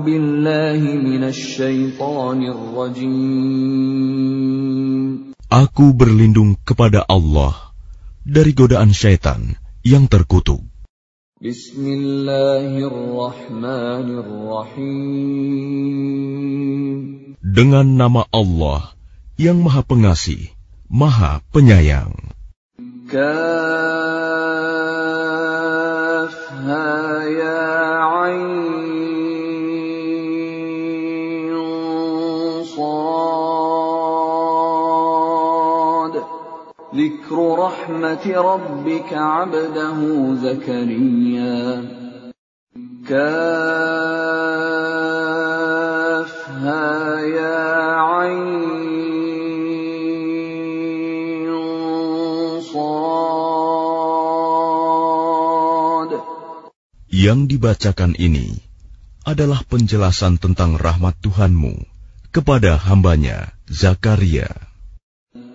Billahi rajim. Aku berlindung kepada Allah dari godaan syaitan yang terkutuk. Bismillahirrahmanirrahim. Dengan nama Allah yang Maha Pengasih, Maha Penyayang. Kau رحمة ربك عبده زكريا كافها يا عين صاد Yang dibacakan ini adalah penjelasan tentang rahmat Tuhanmu kepada hambanya Zakaria.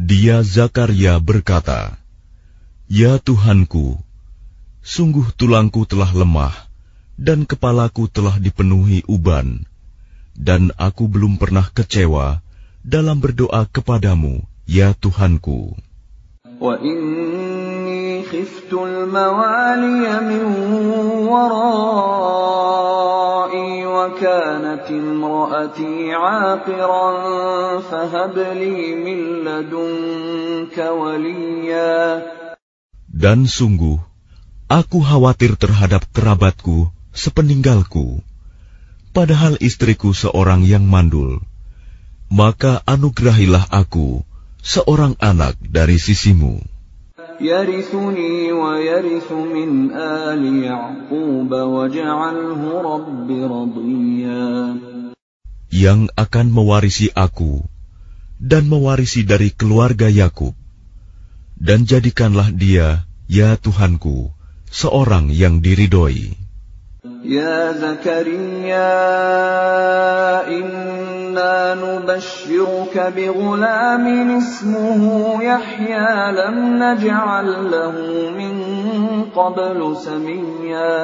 Dia Zakaria berkata, Ya Tuhanku, sungguh tulangku telah lemah dan kepalaku telah dipenuhi uban, dan aku belum pernah kecewa dalam berdoa kepadamu, ya Tuhanku. وإني خفت الموالي من ورائي وكانت امرأتي عاقرا فهب لي من لدنك وليا Dan sungguh, aku khawatir terhadap kerabatku sepeninggalku, padahal istriku seorang yang mandul. Maka anugerahilah aku seorang anak dari sisimu. يرثني ويرث من آل يعقوب واجعله رب رضيا yang akan mewarisi aku dan mewarisi dari keluarga Yakub. Dan jadikanlah dia, ya Tuhanku, seorang yang diridhoi. يا زكريا إنا نبشرك بغلام اسمه يحيى لم نجعل له من قبل سميا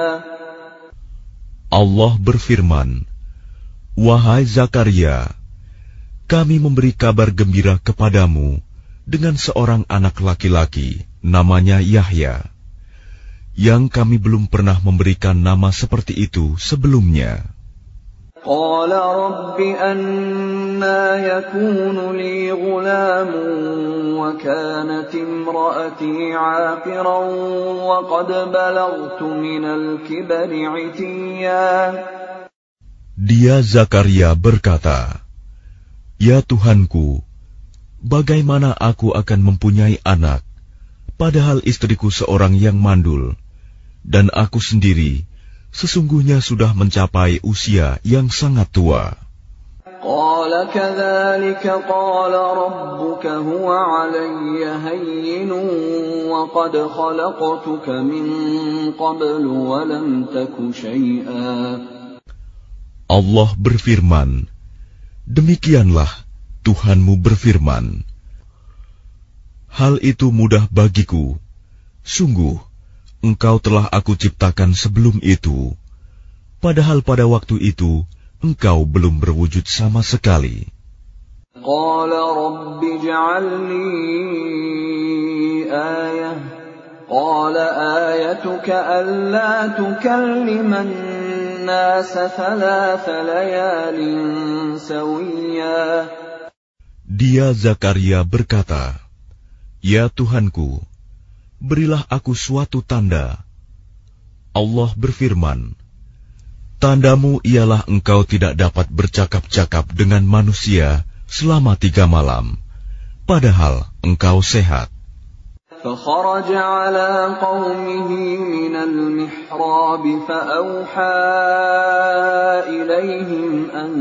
Allah berfirman, Wahai Zakaria, kami memberi kabar gembira kepadamu dengan seorang anak laki-laki, namanya Yahya, yang kami belum pernah memberikan nama seperti itu sebelumnya. قال رب أنا يكون لي غلام وكانت امرأتي عاقرا وقد بلغت من الكبر عتيا Dia Zakaria berkata, Ya Tuhanku, bagaimana aku akan mempunyai anak, padahal istriku seorang yang mandul, dan aku sendiri sesungguhnya sudah mencapai usia yang sangat tua. قال كذلك قال ربك هو علي هين وقد خلقتك من قبل ولم تك شيئا Allah berfirman, Demikianlah Tuhanmu berfirman, Hal itu mudah bagiku. Sungguh, engkau telah aku ciptakan sebelum itu. Padahal pada waktu itu, engkau belum berwujud sama sekali. قال رب اجعل لي آية قال آيتك ألا تكلم الناس ثلاث ليال سويا Dia Zakaria berkata, Ya Tuhanku, berilah aku suatu tanda. Allah berfirman, Tandamu ialah engkau tidak dapat bercakap-cakap dengan manusia selama tiga malam, padahal engkau sehat. فخرج على قومه من المحراب فأوحى إليهم أن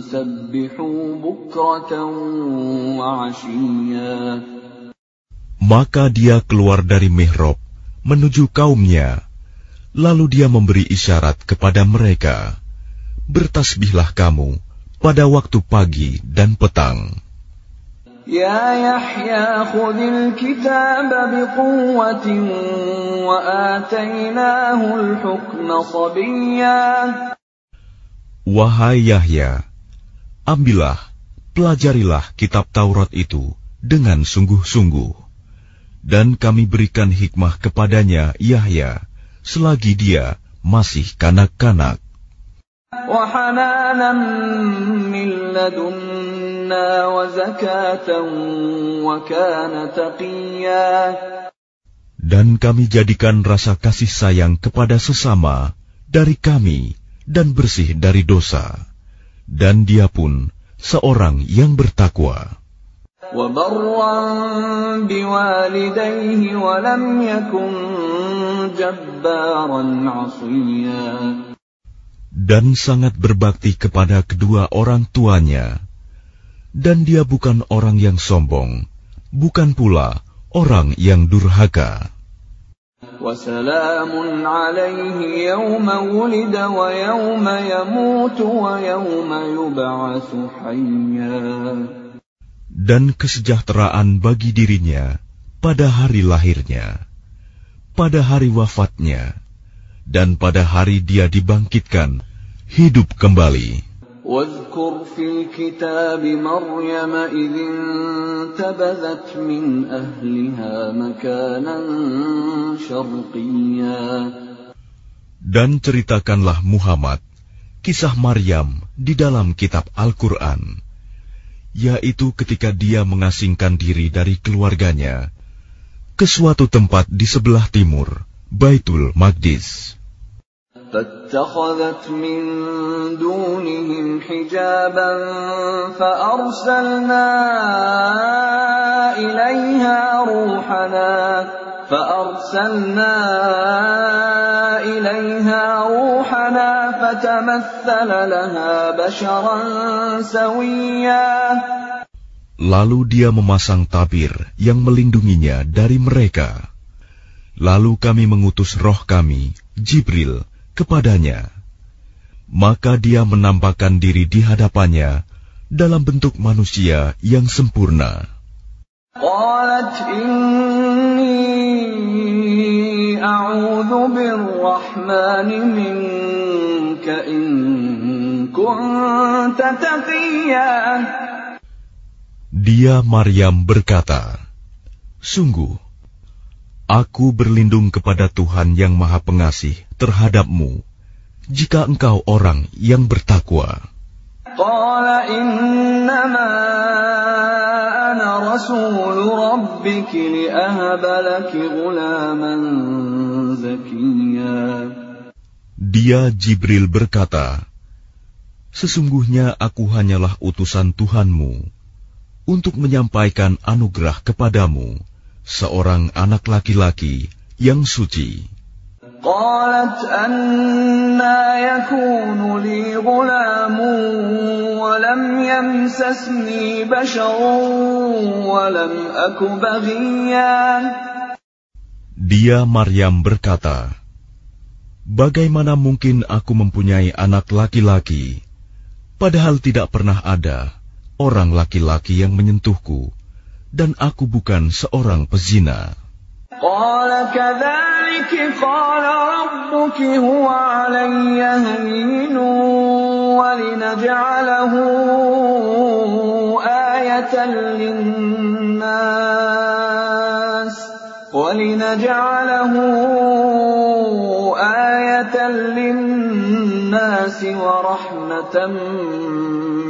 سبحوا بكرة وعشيا maka dia keluar dari mihrab menuju kaumnya. Lalu dia memberi isyarat kepada mereka, "Bertasbihlah kamu pada waktu pagi dan petang." Ya Yahya khudil kitab wa atainahu al-hukma sabiyya. Wahai Yahya, ambillah, pelajarilah kitab Taurat itu dengan sungguh-sungguh dan kami berikan hikmah kepadanya Yahya selagi dia masih kanak-kanak. Dan kami jadikan rasa kasih sayang kepada sesama dari kami dan bersih dari dosa. Dan dia pun seorang yang bertakwa وبرا بوالديه ولم يكن جبارا عصيا dan sangat berbakti kepada kedua orang tuanya. Dan dia bukan orang yang sombong, bukan pula orang yang durhaka. Dan kesejahteraan bagi dirinya pada hari lahirnya, pada hari wafatnya, dan pada hari dia dibangkitkan, hidup kembali. واذكر في الكتاب مريم إذ انتبذت من أهلها مكانا شرقيا Dan ceritakanlah Muhammad kisah Maryam di dalam kitab Al-Quran, yaitu ketika dia mengasingkan diri dari keluarganya ke suatu tempat di sebelah timur, Baitul Maqdis. فاتخذت من دونهم حجابا فأرسلنا إليها روحنا فأرسلنا إليها روحنا فتمثل لها بشرا سويا Lalu dia memasang tabir yang melindunginya dari mereka. Lalu kami mengutus roh kami, Jibril, kepadanya. Maka dia menampakkan diri di hadapannya dalam bentuk manusia yang sempurna. قالت إني أعوذ بالرحمن منك إن كنت تقيا Dia Maryam berkata, Sungguh, aku berlindung kepada Tuhan yang Maha Pengasih terhadapmu, jika engkau orang yang bertakwa. قال إنما أنا رسول ربك لأهب لك غلاما زكيا Dia Jibril berkata, Sesungguhnya aku hanyalah utusan Tuhanmu untuk menyampaikan anugerah kepadamu, seorang anak laki-laki yang suci. قالت أنا يكون لي غلام ولم يمسسني بشر ولم أك بغيا Dia Maryam berkata, Bagaimana mungkin aku mempunyai anak laki-laki, padahal tidak pernah ada orang laki-laki yang menyentuhku, dan aku bukan seorang pezina. قال كذلك قال ربك هو علي هين ولنجعله آية للناس ولنجعله آية للناس ورحمة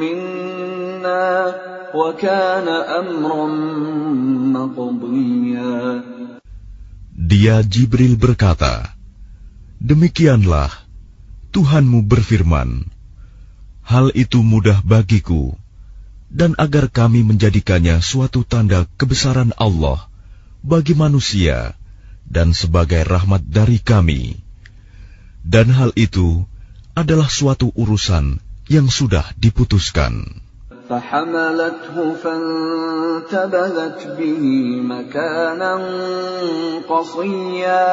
منا وكان أمرا مقضيا Dia Jibril berkata, Demikianlah Tuhanmu berfirman, Hal itu mudah bagiku, dan agar kami menjadikannya suatu tanda kebesaran Allah bagi manusia dan sebagai rahmat dari kami. Dan hal itu adalah suatu urusan yang sudah diputuskan. فحملته فانتبذت به مكانا قصيا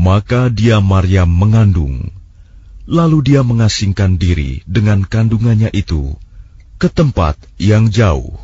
Maka dia Maryam mengandung, lalu dia mengasingkan diri dengan kandungannya itu ke tempat yang jauh.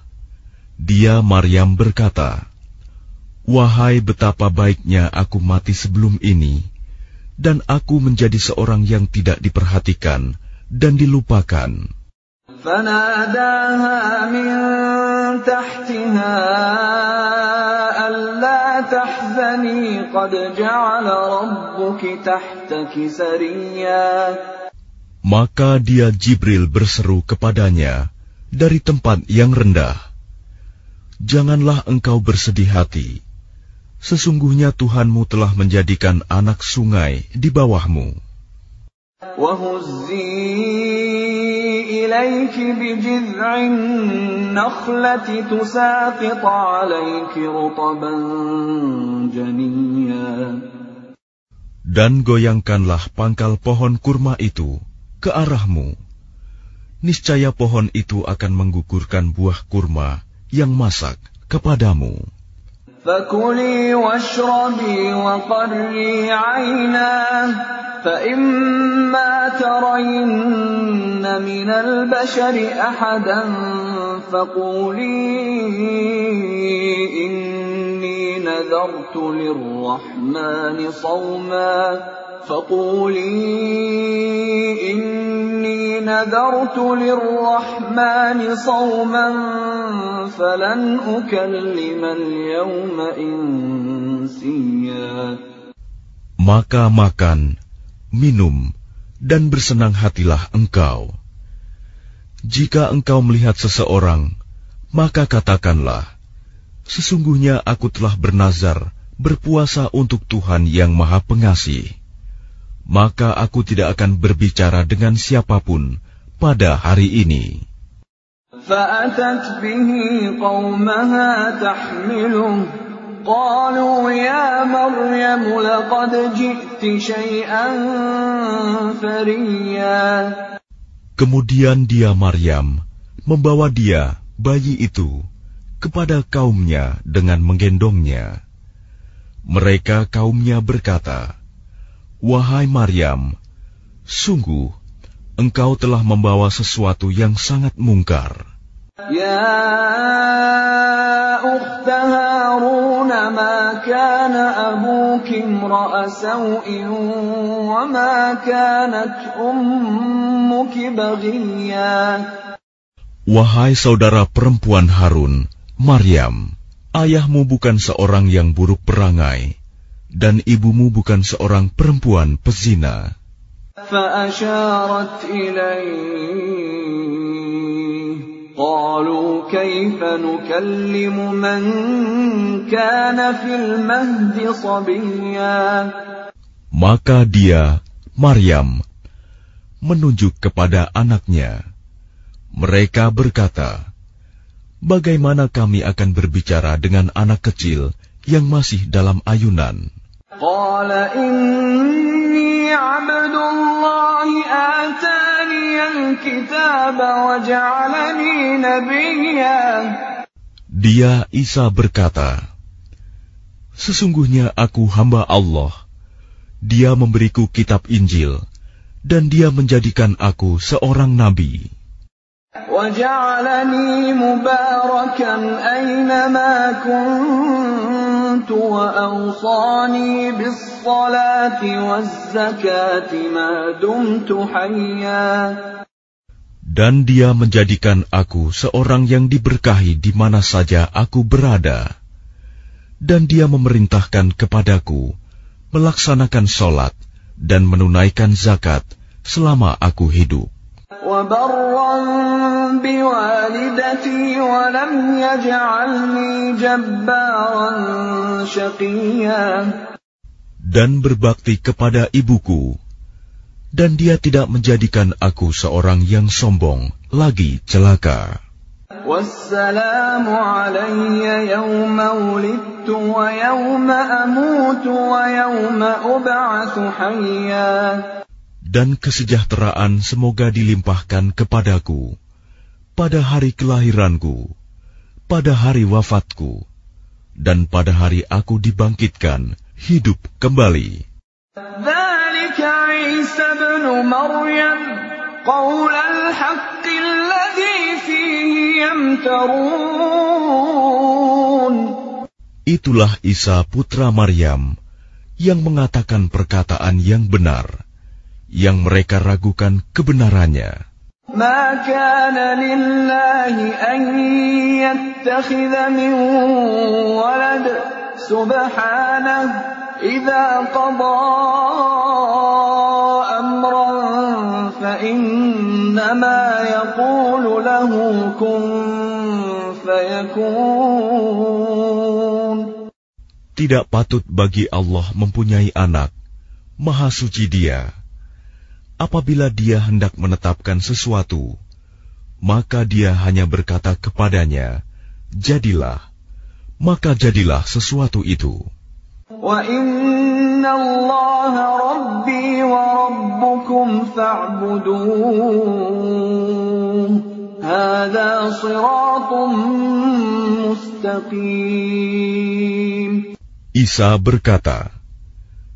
Dia Maryam berkata, Wahai betapa baiknya aku mati sebelum ini, dan aku menjadi seorang yang tidak diperhatikan dan dilupakan. Maka dia Jibril berseru kepadanya dari tempat yang rendah janganlah engkau bersedih hati. Sesungguhnya Tuhanmu telah menjadikan anak sungai di bawahmu. Dan goyangkanlah pangkal pohon kurma itu ke arahmu. Niscaya pohon itu akan menggugurkan buah kurma yang masak kepadamu. فكلي واشربي وقري عينا فإما ترين من البشر أحدا فقولي إني نذرت للرحمن صوما فقولي إني نذرت للرحمن صوما فلن أكلم اليوم إنسيا Maka makan, minum, dan bersenang hatilah engkau. Jika engkau melihat seseorang, maka katakanlah, Sesungguhnya aku telah bernazar berpuasa untuk Tuhan yang Maha Pengasih. Maka aku tidak akan berbicara dengan siapapun pada hari ini. فأتت به قومها تحمله قالوا يا مريم لقد جئت شيئا فريا Kemudian dia Maryam membawa dia, bayi itu, kepada kaumnya dengan menggendongnya. Mereka kaumnya berkata, Wahai Maryam, sungguh engkau telah membawa sesuatu yang sangat mungkar. Ya ukhta ma kana abuki imra'a wa ma kanat ummuki baghiyya. Wahai saudara perempuan Harun, Maryam, ayahmu bukan seorang yang buruk perangai dan ibumu bukan seorang perempuan pezina. فأشارت إليه قالوا كيف نكلم من كان في المهد صبيا Maka dia, Maryam, menunjuk kepada anaknya. Mereka berkata, Bagaimana kami akan berbicara dengan anak kecil yang masih dalam ayunan? قال إني عبد الله آتاني الكتاب وجعلني نبيا Dia Isa berkata, Sesungguhnya aku hamba Allah. Dia memberiku kitab Injil, dan dia menjadikan aku seorang nabi. وجعلني مباركا أينما كنت وأوصاني بالصلاة والزكاة ما دمت حيا Dan dia menjadikan aku seorang yang diberkahi di mana saja aku berada. Dan dia memerintahkan kepadaku melaksanakan sholat dan menunaikan zakat selama aku hidup. وبرا بوالدتي ولم يجعلني جبارا شقيا Dan berbakti kepada ibuku, dan dia tidak menjadikan aku seorang yang sombong, lagi celaka. والسلام علي يوم ولدت ويوم أموت ويوم أبعث حيا dan kesejahteraan semoga dilimpahkan kepadaku pada hari kelahiranku, pada hari wafatku, dan pada hari aku dibangkitkan hidup kembali. Itulah Isa putra Maryam yang mengatakan perkataan yang benar, yang mereka ragukan kebenarannya. ما كان لله أن يتخذ من ولد سبحانه إذا قضى أمرا فإنما يقول له كن فيكون Tidak patut bagi Allah mempunyai anak, maha suci dia. apabila dia hendak menetapkan sesuatu, maka dia hanya berkata kepadanya, "Jadilah," maka jadilah sesuatu itu. Isa berkata,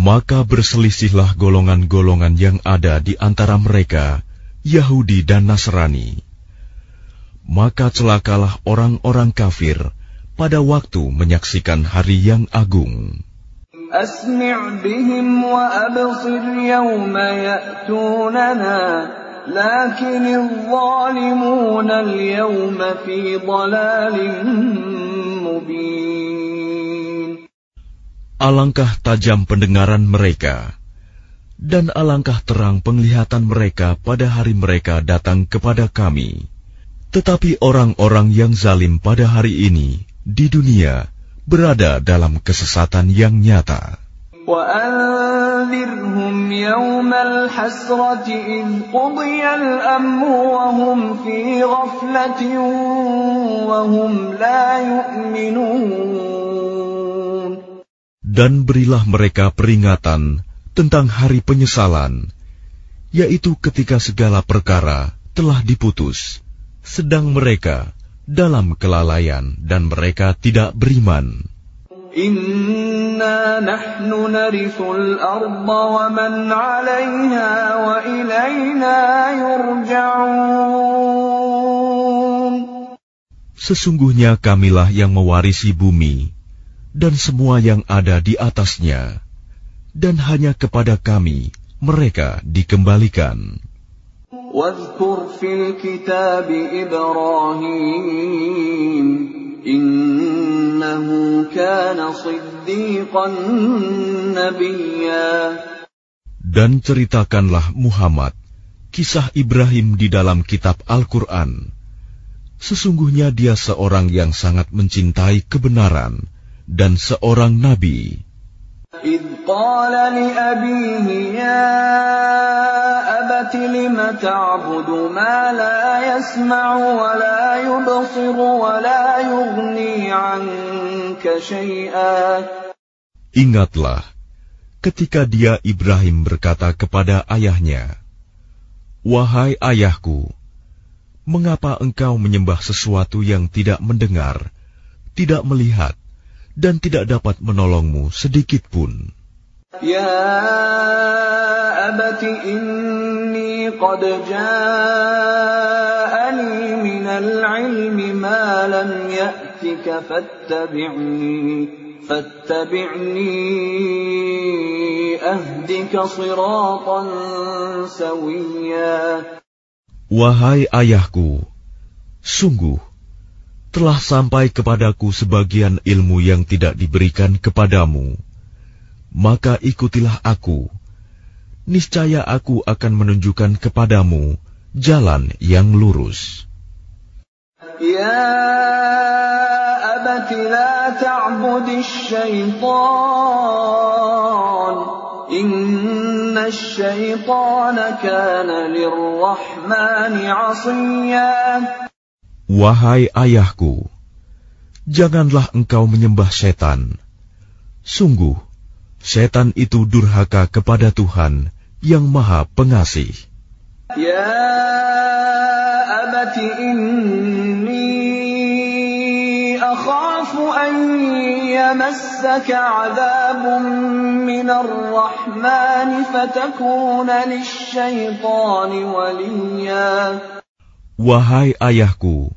Maka berselisihlah golongan-golongan yang ada di antara mereka, Yahudi dan Nasrani. Maka celakalah orang-orang kafir pada waktu menyaksikan hari yang agung. Asmi' bihim wa absir yawma ya'tunana, lakinil zalimuna al-yawma fi dhalalin mubin. Alangkah tajam pendengaran mereka, dan alangkah terang penglihatan mereka pada hari mereka datang kepada kami. Tetapi orang-orang yang zalim pada hari ini di dunia berada dalam kesesatan yang nyata. وأنذرهم يوم الحسرة إذ قضي الأمر وهم في غفلة وهم لا يؤمنون dan berilah mereka peringatan tentang hari penyesalan, yaitu ketika segala perkara telah diputus, sedang mereka dalam kelalaian dan mereka tidak beriman. Sesungguhnya kamilah yang mewarisi bumi dan semua yang ada di atasnya, dan hanya kepada kami mereka dikembalikan. Dan ceritakanlah Muhammad kisah Ibrahim di dalam kitab Al-Quran. Sesungguhnya dia seorang yang sangat mencintai kebenaran, dan seorang nabi. إذ قال لأبيه يا أبت لم تعبد ما لا يسمع ولا يبصر ولا يغني عنك شيئا Ingatlah ketika dia Ibrahim berkata kepada ayahnya, "Wahai ayahku, mengapa engkau menyembah sesuatu yang tidak mendengar, tidak melihat, dan tidak dapat menolongmu sedikit pun. Ya abati inni qad ja'ani minal ilmi ma lam ya'tika fattabi'ni fattabi'ni ahdika siratan sawiyya Wahai ayahku, sungguh telah sampai kepadaku sebagian ilmu yang tidak diberikan kepadamu maka ikutilah aku. Niscaya aku akan menunjukkan kepadamu jalan yang lurus. Ya abati la ta'budi syaitan. Inna syaitan kana lirrahmani asiyya. Wahai ayahku, janganlah engkau menyembah setan. Sungguh, Setan itu durhaka kepada Tuhan yang Maha Pengasih. Ya abati inni akhafu an yamassaka adabun minar rahmani fatakuna lisyaitani waliya. Wahai ayahku,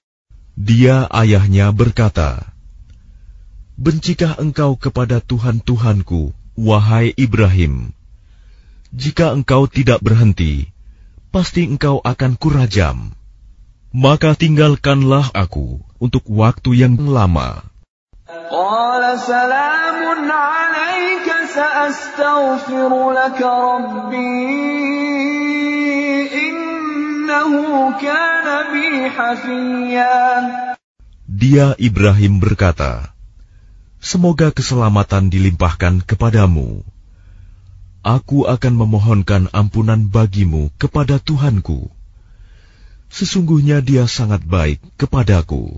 Dia ayahnya berkata, Bencikah engkau kepada Tuhan-Tuhanku Wahai Ibrahim, jika engkau tidak berhenti, pasti engkau akan kurajam. Maka tinggalkanlah aku untuk waktu yang lama. Dia Ibrahim berkata, Semoga keselamatan dilimpahkan kepadamu. Aku akan memohonkan ampunan bagimu kepada Tuhanku. Sesungguhnya dia sangat baik kepadaku.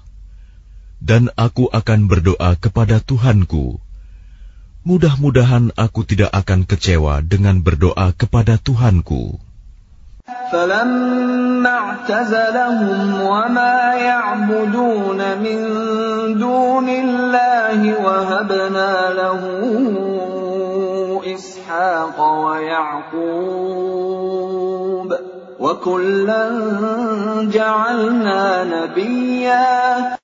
Dan aku akan berdoa kepada Tuhanku. Mudah-mudahan aku tidak akan kecewa dengan berdoa kepada Tuhanku. فلما اعتزلهم وما يعبدون من دون الله وهبنا له إسحاق ويعقوب وكلا جعلنا نبيا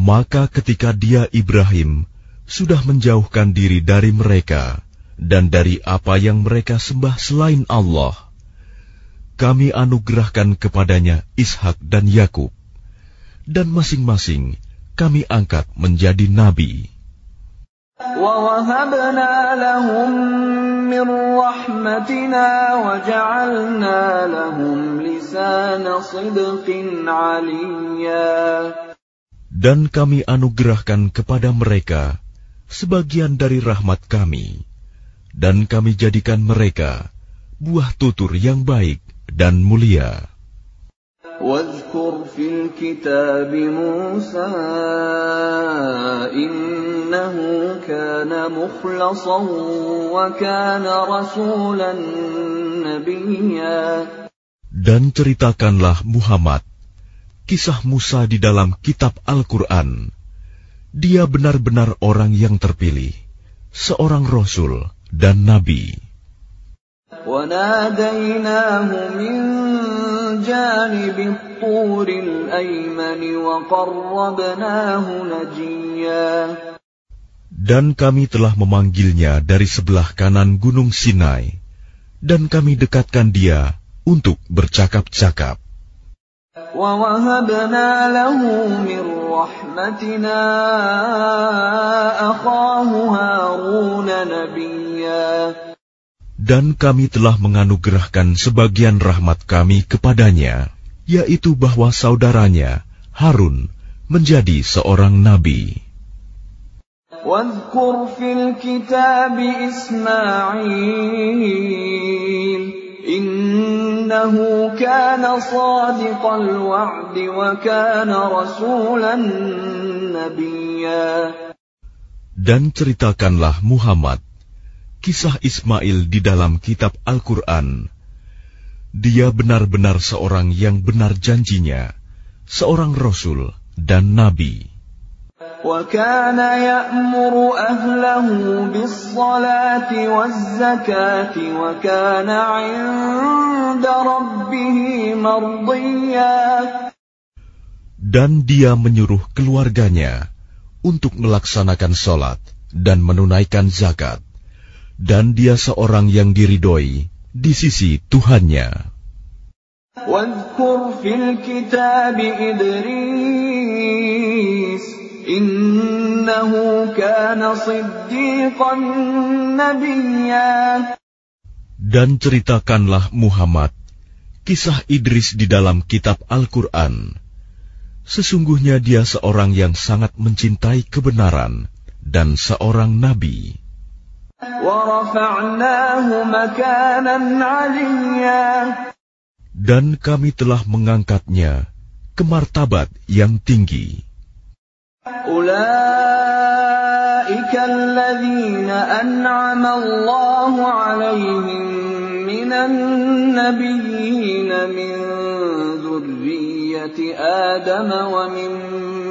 Maka ketika dia Ibrahim sudah menjauhkan diri dari mereka dan dari apa yang mereka sembah selain Allah, kami anugerahkan kepadanya Ishak dan Yakub, dan masing-masing kami angkat menjadi nabi. ووهبنا لهم من رحمتنا وجعلنا لهم لسان صدق عليا Dan kami anugerahkan kepada mereka sebagian dari rahmat kami, dan kami jadikan mereka buah tutur yang baik dan mulia. واذكر في الكتاب موسى إنه كان مخلصا وكان رسولا نبيا Dan ceritakanlah Muhammad kisah Musa di dalam kitab Al-Quran. Dia benar-benar orang yang terpilih, seorang rasul dan nabi. Dan kami telah memanggilnya dari sebelah kanan Gunung Sinai, dan kami dekatkan dia untuk bercakap-cakap. ووهبنا له من رحمتنا أخاه هارون نبيا Dan kami telah menganugerahkan sebagian rahmat kami kepadanya, yaitu bahwa saudaranya, Harun, menjadi seorang nabi. واذكر في الكتاب إسماعيل innahu kana sadiqal wa'di wa kana rasulan nabiyya dan ceritakanlah Muhammad kisah Ismail di dalam kitab Al-Quran. Dia benar-benar seorang yang benar janjinya, seorang rasul dan nabi. وكان يأمر أهله بالصلاة والزكاة وكان عند ربه مرضيا Dan dia menyuruh keluarganya untuk melaksanakan sholat dan menunaikan zakat. Dan dia seorang yang diridhoi di sisi Tuhannya. واذكر في الكتاب إدريس dan ceritakanlah Muhammad kisah Idris di dalam kitab Al-Quran. Sesungguhnya dia seorang yang sangat mencintai kebenaran dan seorang nabi. Dan kami telah mengangkatnya ke martabat yang tinggi. أولئك الذين أنعم الله عليهم من النبيين من ذرية آدم وممن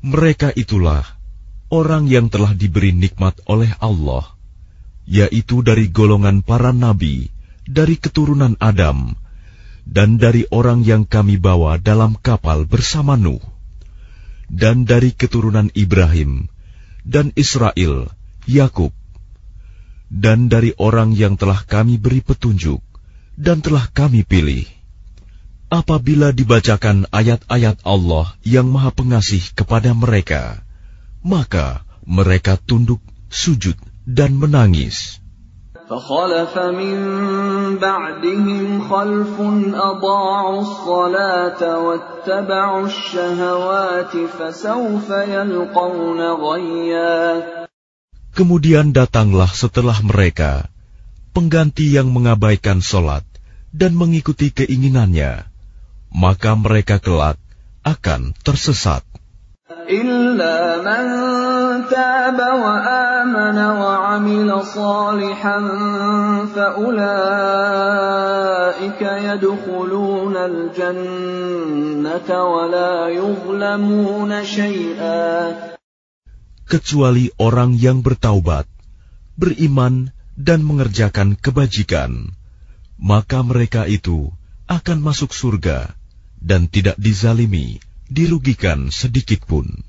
Mereka itulah orang yang telah diberi nikmat oleh Allah, yaitu dari golongan para nabi, dari keturunan Adam, dan dari orang yang kami bawa dalam kapal bersama Nuh, dan dari keturunan Ibrahim, dan Israel, Yakub, dan dari orang yang telah kami beri petunjuk, dan telah kami pilih Apabila dibacakan ayat-ayat Allah yang Maha Pengasih kepada mereka, maka mereka tunduk, sujud, dan menangis. فخلف من بعدهم خلف أضاعوا الصلاة واتبعوا الشهوات فسوف يلقون غيا Kemudian datanglah setelah mereka pengganti yang mengabaikan solat dan mengikuti keinginannya, maka mereka kelak akan tersesat. إلا من تاب وآمن وعمل صالحا فأولئك يدخلون الجنة ولا يظلمون شيئا kecuali orang yang bertaubat, beriman, dan mengerjakan kebajikan, maka mereka itu akan masuk surga dan tidak dizalimi, dirugikan sedikit pun.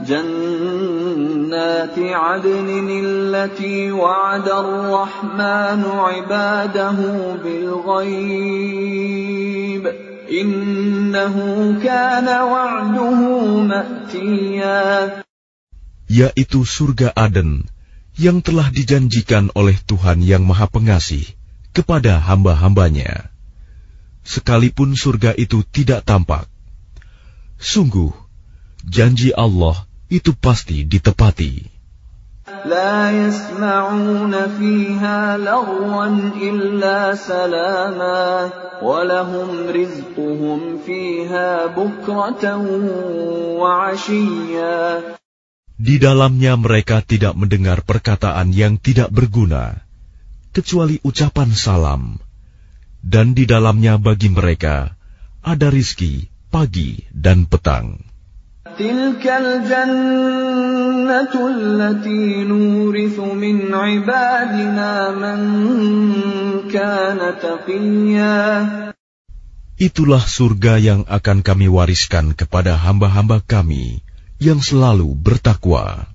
جنات عدن التي وعد الرحمن عباده بالغيب إنه كان وعده مأتيا yaitu surga Aden yang telah dijanjikan oleh Tuhan yang Maha Pengasih kepada hamba-hambanya. Sekalipun surga itu tidak tampak, sungguh janji Allah itu pasti ditepati. لا يسمعون فيها لغوا إلا سلاما ولهم رزقهم فيها بكرة وعشيا Di dalamnya mereka tidak mendengar perkataan yang tidak berguna, kecuali ucapan salam, dan di dalamnya bagi mereka ada rizki pagi dan petang. Itulah surga yang akan kami wariskan kepada hamba-hamba kami yang selalu bertakwa.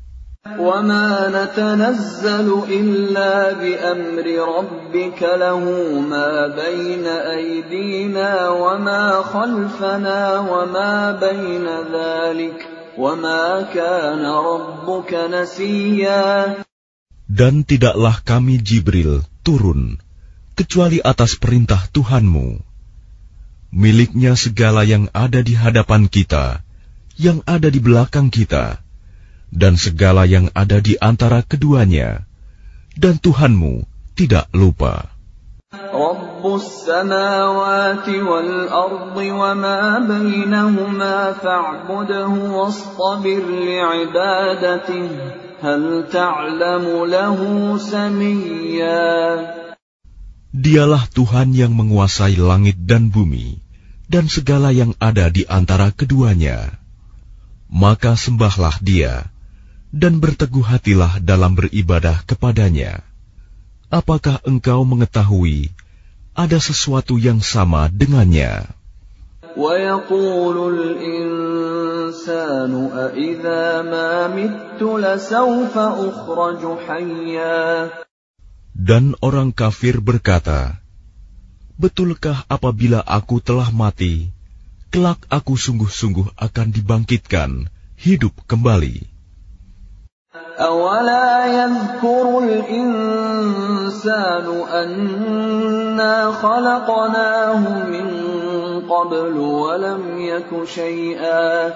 وما نتنزل إلا بأمر ربك له ما بين أيدينا وما خلفنا وما بين ذلك وما كان ربك نسيا Dan tidaklah kami Jibril turun kecuali atas perintah Tuhanmu. Miliknya segala yang ada di hadapan kita, yang ada di belakang kita, dan segala yang ada di antara keduanya, dan Tuhanmu tidak lupa. Dialah Tuhan yang menguasai langit dan bumi, dan segala yang ada di antara keduanya. Maka sembahlah dia, dan berteguh hatilah dalam beribadah kepadanya. Apakah engkau mengetahui ada sesuatu yang sama dengannya? Dan orang kafir berkata, Betulkah apabila aku telah mati, kelak aku sungguh-sungguh akan dibangkitkan, hidup kembali? أولا يذكر الإنسان أنا خلقناه من قبل ولم يك شيئا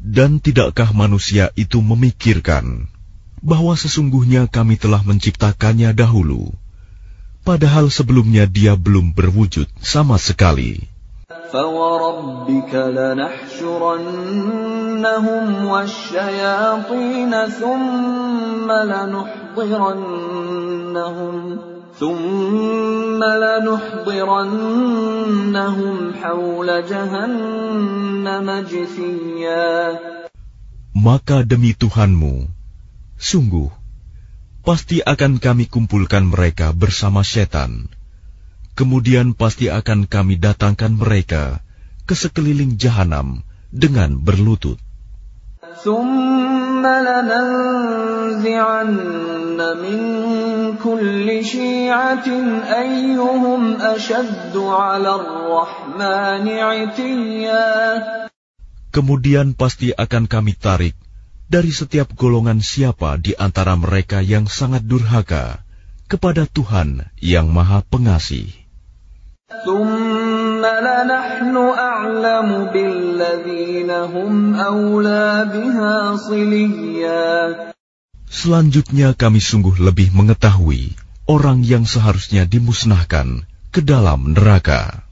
Dan tidakkah manusia itu memikirkan bahwa sesungguhnya kami telah menciptakannya dahulu, padahal sebelumnya dia belum berwujud sama sekali. فوربك لنحشرنهم والشياطين ثم لنحضرنهم ثم لنحضرنهم حول جهنم جثيا Maka demi Tuhanmu, sungguh, pasti akan kami kumpulkan mereka bersama setan Kemudian pasti akan kami datangkan mereka ke sekeliling jahanam dengan berlutut. Kemudian pasti akan kami tarik dari setiap golongan siapa di antara mereka yang sangat durhaka kepada Tuhan yang Maha Pengasih. Selanjutnya kami sungguh lebih mengetahui orang yang seharusnya dimusnahkan ke dalam neraka.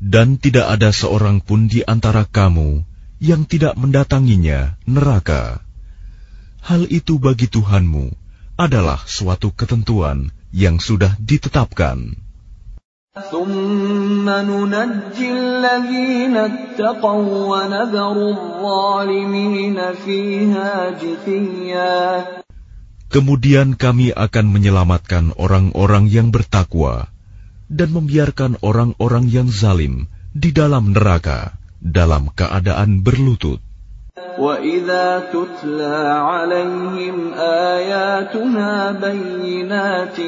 Dan tidak ada seorang pun di antara kamu yang tidak mendatanginya neraka. Hal itu bagi Tuhanmu adalah suatu ketentuan yang sudah ditetapkan. Kemudian kami akan menyelamatkan orang-orang yang bertakwa dan membiarkan orang-orang yang zalim di dalam neraka dalam keadaan berlutut. وَإِذَا تُتْلَى عَلَيْهِمْ آيَاتُنَا بَيِّنَاتٍ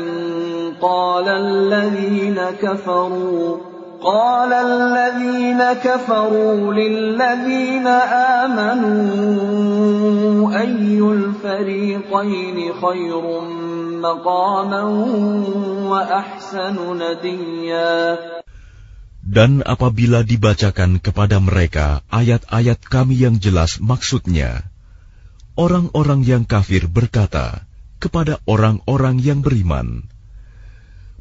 قَالَ الَّذِينَ كَفَرُوا قال الذين كفروا للذين آمنوا أي الفريقين خير مقاما وأحسن نديا Dan apabila dibacakan kepada mereka ayat-ayat kami yang jelas maksudnya, orang-orang yang kafir berkata kepada orang-orang yang beriman,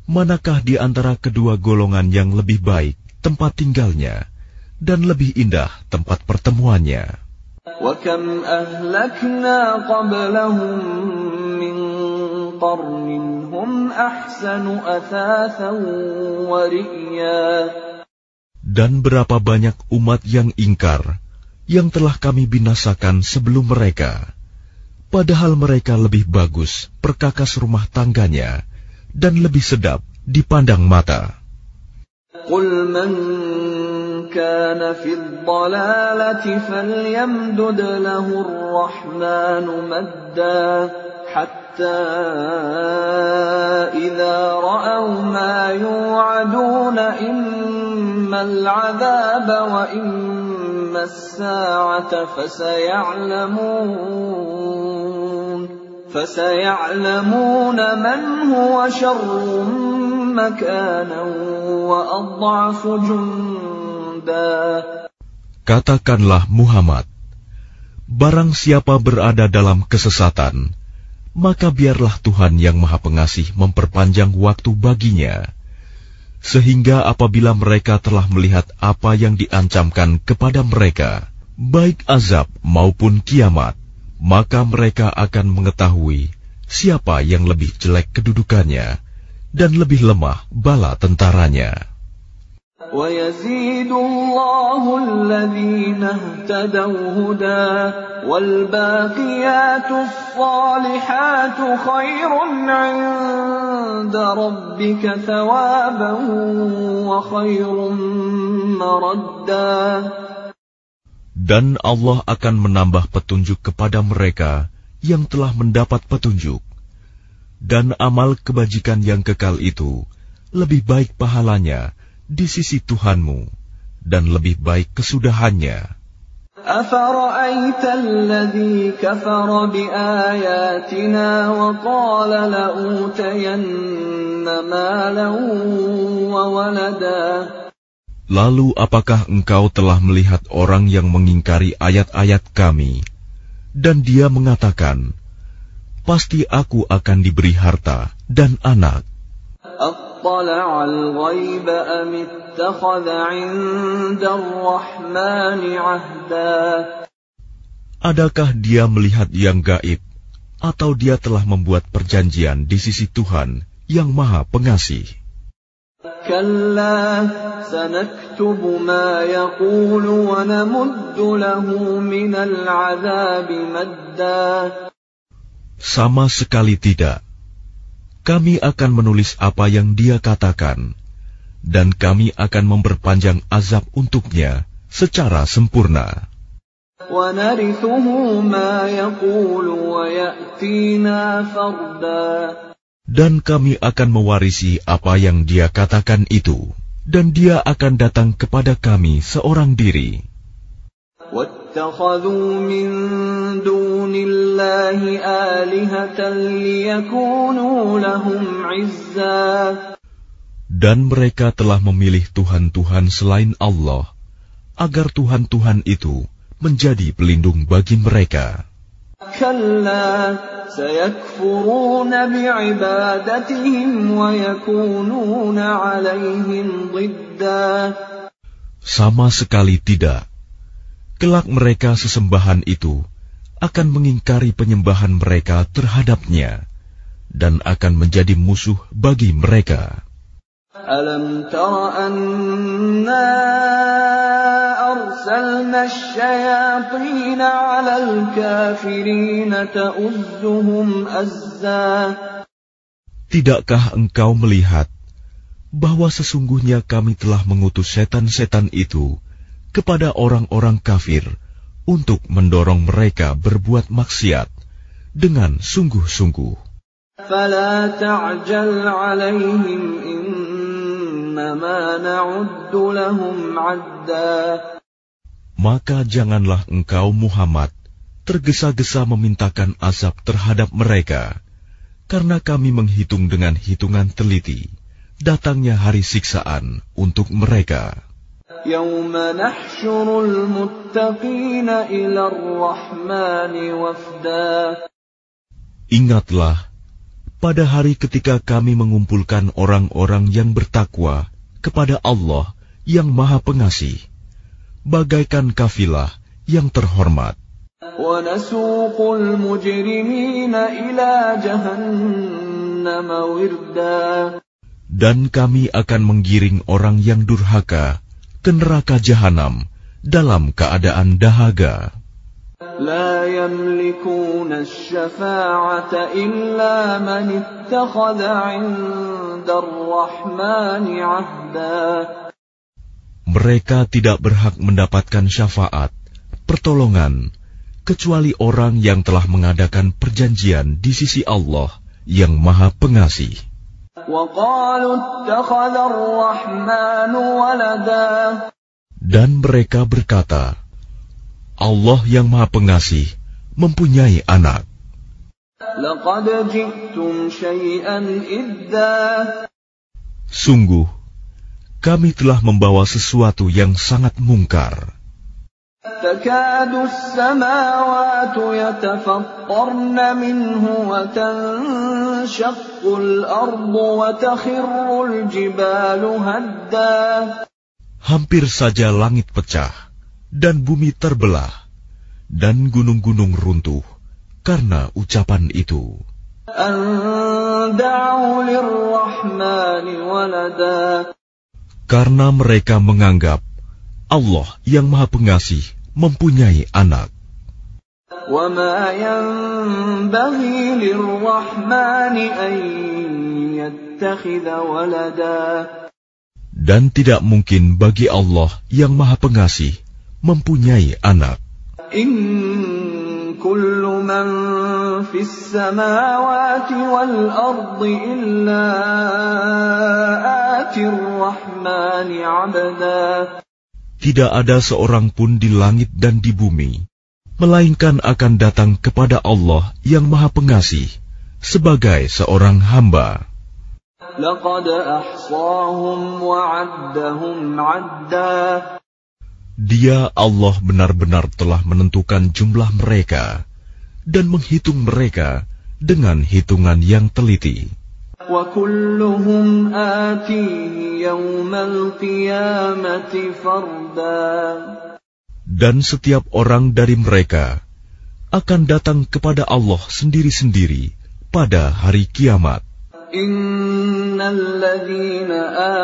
Manakah di antara kedua golongan yang lebih baik tempat tinggalnya dan lebih indah tempat pertemuannya? وكم أهلكنا قبلهم من قرن هم أحسن أثاثا ورئيا Dan berapa banyak umat yang ingkar yang telah kami binasakan sebelum mereka, padahal mereka lebih bagus perkakas rumah tangganya dan lebih sedap dipandang mata. قل من كان في الضلالة فليمدد له الرحمن مدا حتى إذا رأوا ما يوعدون إما العذاب وإما الساعة فسيعلمون فسيعلمون من هو شر مكانا وأضعف جندا Katakanlah Muhammad, barang siapa berada dalam kesesatan, maka biarlah Tuhan yang Maha Pengasih memperpanjang waktu baginya, sehingga apabila mereka telah melihat apa yang diancamkan kepada mereka, baik azab maupun kiamat, maka mereka akan mengetahui siapa yang lebih jelek kedudukannya dan lebih lemah bala tentaranya. ويزيد الله الذين اهتدوا هدى والباقيات الصالحات خير عند ربك ثوابا وخير مردا Dan Allah akan menambah petunjuk kepada mereka yang telah mendapat petunjuk. Dan amal kebajikan yang kekal itu lebih baik pahalanya di sisi Tuhanmu dan lebih baik kesudahannya. أفرأيت الذي كفر بآياتنا وقال لأوتين مالا وولدا Lalu apakah engkau telah melihat orang yang mengingkari ayat-ayat kami, dan dia mengatakan, Pasti aku akan diberi harta dan anak. أطلع الغيب أم اتخذ عند الرحمن عهدا Adakah dia melihat yang gaib, atau dia telah membuat perjanjian di sisi Tuhan yang Maha Pengasih? كلا سنكتب ما يقول ونمد له من العذاب مدا Sama sekali tidak. kami akan menulis apa yang dia katakan, dan kami akan memperpanjang azab untuknya secara sempurna. Dan kami akan mewarisi apa yang dia katakan itu, dan dia akan datang kepada kami seorang diri. اتخذوا من دون الله آلهة ليكونوا لهم عزا Dan mereka telah memilih Tuhan-Tuhan selain Allah, agar Tuhan-Tuhan itu menjadi pelindung bagi mereka. Sama sekali tidak, kelak mereka sesembahan itu akan mengingkari penyembahan mereka terhadapnya dan akan menjadi musuh bagi mereka. Alam tara anna arsalna azza. Tidakkah engkau melihat bahwa sesungguhnya kami telah mengutus setan-setan itu kepada orang-orang kafir untuk mendorong mereka berbuat maksiat dengan sungguh-sungguh? فلا تعجل عليهم إنما نعد لهم عدا Maka janganlah engkau Muhammad tergesa-gesa memintakan azab terhadap mereka, karena kami menghitung dengan hitungan teliti datangnya hari siksaan untuk mereka. يوم نحشر المتقين إلى الرحمن وفدا Ingatlah pada hari ketika kami mengumpulkan orang-orang yang bertakwa kepada Allah yang Maha Pengasih, bagaikan kafilah yang terhormat. ونسوق المجرمين إلى جهنم وردا Dan kami akan menggiring orang yang durhaka ke neraka jahanam dalam keadaan dahaga. لا يملكون الشفاعة إلا من اتخذ عند الرحمن عهدا Mereka tidak berhak mendapatkan syafaat, pertolongan, kecuali orang yang telah mengadakan perjanjian di sisi Allah yang Maha Pengasih. Dan mereka berkata, Allah yang Maha Pengasih mempunyai anak. Sungguh, kami telah membawa sesuatu yang sangat mungkar. تكاد السماوات يتفطرن منه وتنشق الأرض وتخر الجبال هدا Hampir saja langit pecah dan bumi terbelah dan gunung-gunung runtuh karena ucapan itu. أن دعوا للرحمن ولدا Karena mereka menganggap Allah yang Maha Pengasih mempunyai anak. وما ينبغي للرحمن أن يتخذ ولدا Dan tidak mungkin bagi Allah yang Maha Pengasih mempunyai anak. إن كل من في السماوات والأرض إلا آتي الرحمن عبدا tidak ada seorang pun di langit dan di bumi, melainkan akan datang kepada Allah yang Maha Pengasih sebagai seorang hamba. Dia Allah benar-benar telah menentukan jumlah mereka dan menghitung mereka dengan hitungan yang teliti. وكلهم آتيه يوم القيامة فردا Dan setiap orang dari mereka akan datang kepada Allah sendiri-sendiri pada hari kiamat. إن الذين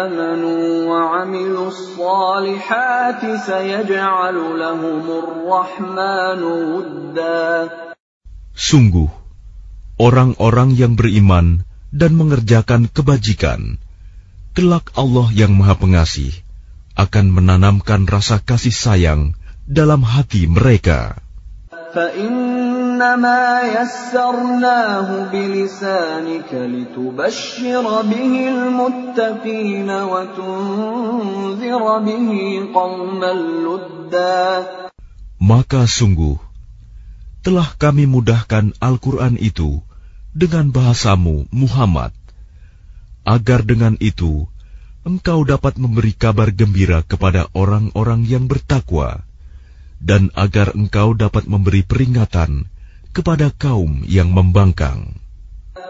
آمنوا وعملوا الصالحات سيجعل لهم الرحمن ودا Sungguh, orang-orang yang beriman dan mengerjakan kebajikan, kelak Allah yang Maha Pengasih akan menanamkan rasa kasih sayang dalam hati mereka. Maka sungguh, telah kami mudahkan Al-Quran itu dengan bahasamu, Muhammad, agar dengan itu engkau dapat memberi kabar gembira kepada orang-orang yang bertakwa, dan agar engkau dapat memberi peringatan kepada kaum yang membangkang.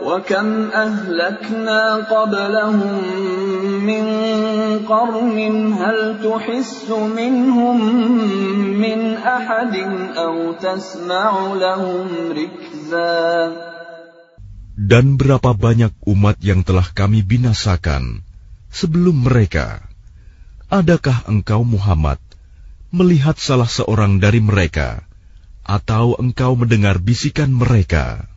وكم أهلكنا قبلهم من قرن هل تحس منهم من أحد أو تسمع لهم ركزا Dan berapa banyak umat yang telah kami binasakan sebelum mereka? Adakah engkau Muhammad melihat salah seorang dari mereka, atau engkau mendengar bisikan mereka?